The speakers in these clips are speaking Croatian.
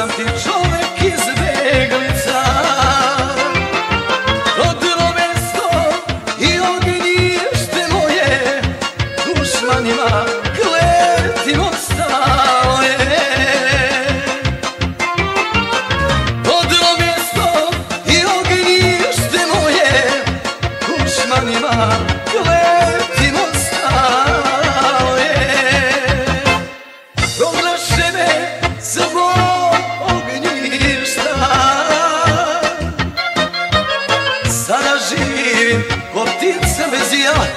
sam ti čovek iz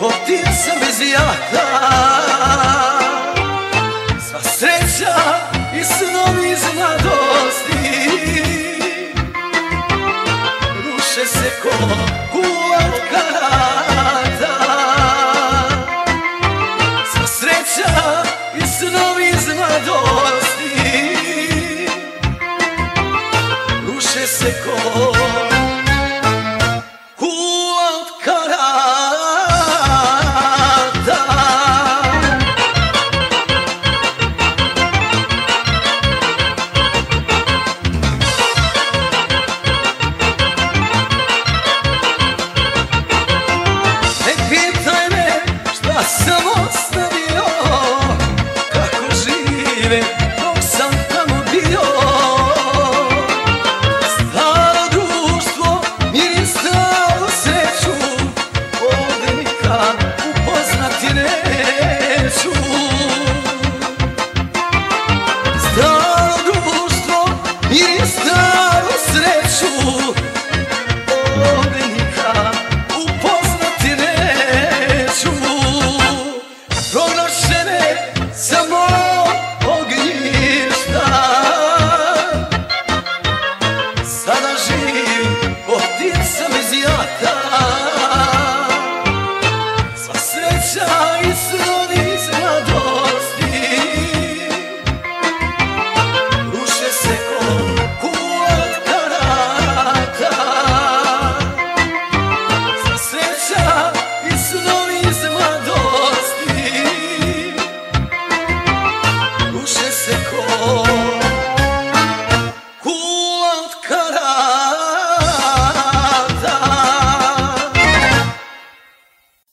Optim sam bez vijata Sva sreća i snovi iz mladosti. Ruše se ko kula od karata. Sva sreća i snovi iz mladosti. Ruše se ko Isso não